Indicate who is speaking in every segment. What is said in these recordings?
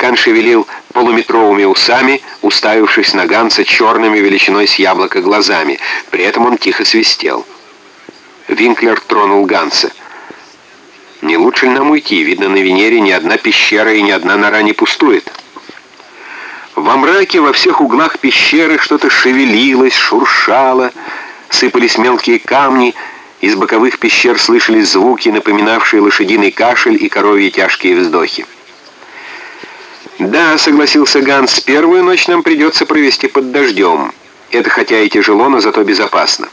Speaker 1: Таракан шевелил полуметровыми усами, уставившись на Ганса черными величиной с яблоко глазами. При этом он тихо свистел. Винклер тронул Ганса. «Не лучше ли нам уйти? Видно, на Венере ни одна пещера и ни одна нора не пустует». Во мраке во всех углах пещеры что-то шевелилось, шуршало, сыпались мелкие камни, из боковых пещер слышались звуки, напоминавшие лошадиный кашель и коровьи тяжкие вздохи. «Да», — согласился Ганс, — «первую ночь нам придется провести под дождем. Это хотя и тяжело, но зато безопасно.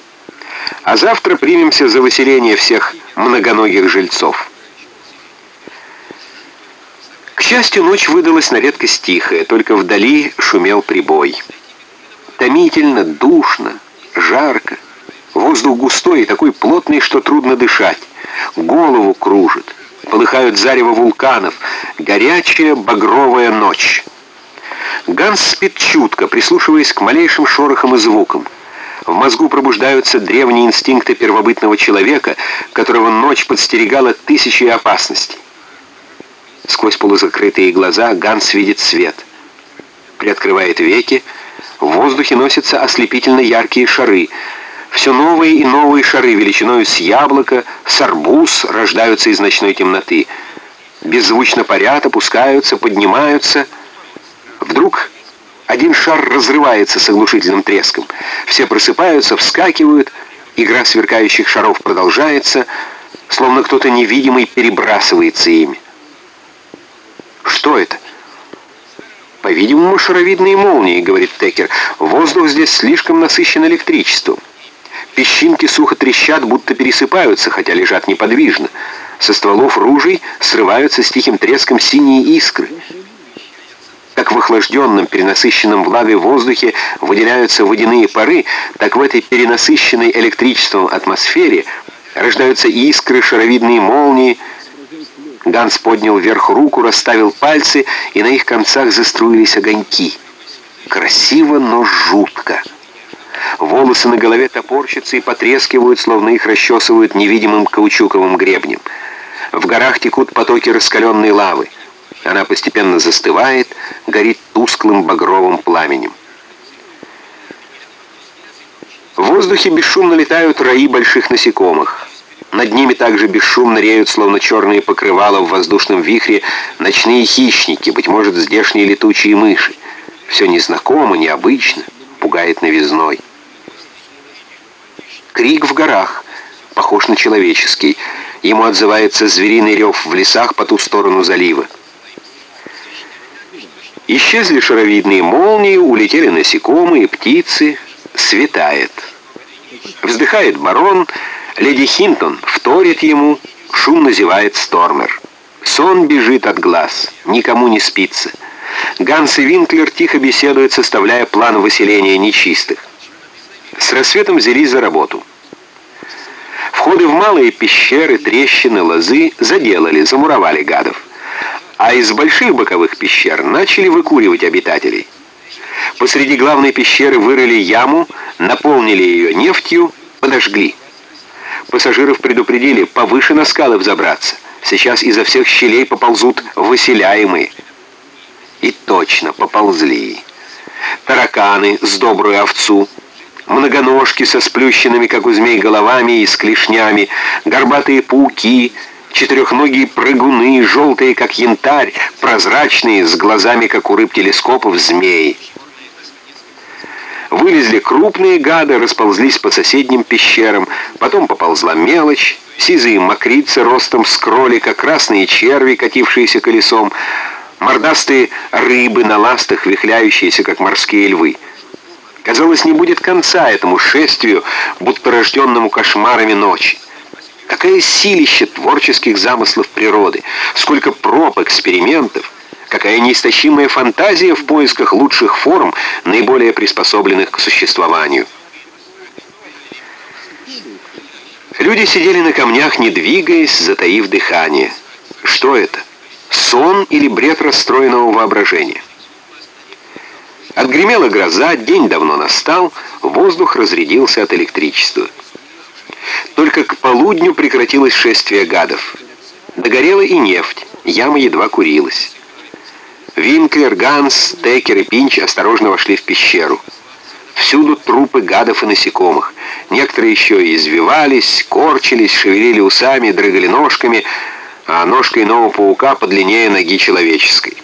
Speaker 1: А завтра примемся за выселение всех многоногих жильцов». К счастью, ночь выдалась на редкость тихая, только вдали шумел прибой. Томительно, душно, жарко. Воздух густой и такой плотный, что трудно дышать. Голову кружит. Полыхают зарево вулканов. Горячая багровая ночь. Ганс спит чутко, прислушиваясь к малейшим шорохам и звукам. В мозгу пробуждаются древние инстинкты первобытного человека, которого ночь подстерегала тысячи опасностей. Сквозь полузакрытые глаза Ганс видит свет. Приоткрывает веки, в воздухе носятся ослепительно яркие шары — все новые и новые шары величиной с яблоко, с арбуз рождаются из ночной темноты. Беззвучно парят, опускаются, поднимаются. Вдруг один шар разрывается с оглушительным треском. Все просыпаются, вскакивают. Игра сверкающих шаров продолжается, словно кто-то невидимый перебрасывается ими. Что это? По-видимому, шаровидные молнии, говорит Текер. Воздух здесь слишком насыщен электричеством. Песчинки сухо трещат, будто пересыпаются, хотя лежат неподвижно. Со стволов ружей срываются с тихим треском синие искры. Как в охлажденном, перенасыщенном влагой воздухе выделяются водяные пары, так в этой перенасыщенной электричеством атмосфере рождаются искры, шаровидные молнии. Ганс поднял вверх руку, расставил пальцы, и на их концах заструились огоньки. Красиво, но жутко. Волосы на голове топорщатся и потрескивают, словно их расчесывают невидимым каучуковым гребнем. В горах текут потоки раскаленной лавы. Она постепенно застывает, горит тусклым багровым пламенем. В воздухе бесшумно летают раи больших насекомых. Над ними также бесшумно реют, словно черные покрывала в воздушном вихре, ночные хищники, быть может, здешние летучие мыши. Все незнакомо, необычно, пугает новизной. Крик в горах, похож на человеческий. Ему отзывается звериный рев в лесах по ту сторону залива. Исчезли шаровидные молнии, улетели насекомые, птицы. Светает. Вздыхает барон, леди Хинтон вторит ему, шумно зевает Стормер. Сон бежит от глаз, никому не спится. Ганс и Винклер тихо беседуют, составляя план выселения нечистых. С рассветом взялись за работу. Входы в малые пещеры, трещины, лозы заделали, замуровали гадов. А из больших боковых пещер начали выкуривать обитателей. Посреди главной пещеры вырыли яму, наполнили ее нефтью, подожгли. Пассажиров предупредили, повыше на скалы взобраться. Сейчас изо всех щелей поползут выселяемые. И точно поползли. Тараканы с добрую овцу – многоножки со сплющенными, как у змей, головами и с клешнями, горбатые пауки, четырехногие прыгуны, желтые, как янтарь, прозрачные, с глазами, как у рыб телескопов, змеи. Вылезли крупные гады, расползлись по соседним пещерам, потом поползла мелочь, сизые мокрицы ростом с кролика, красные черви, катившиеся колесом, мордастые рыбы на ластах, вихляющиеся, как морские львы. Казалось, не будет конца этому шествию, будто рожденному кошмарами ночи. Какое силище творческих замыслов природы, сколько проб, экспериментов, какая неистощимая фантазия в поисках лучших форм, наиболее приспособленных к существованию. Люди сидели на камнях, не двигаясь, затаив дыхание. Что это? Сон или бред расстроенного воображения? Отгремела гроза, день давно настал, воздух разрядился от электричества. Только к полудню прекратилось шествие гадов. Догорела и нефть, яма едва курилась. Винклер, Ганс, Деккер и Пинч осторожно вошли в пещеру. Всюду трупы гадов и насекомых. Некоторые еще извивались, корчились, шевелили усами, дрыгали ножками, а ножка иного паука подлиннее ноги человеческой.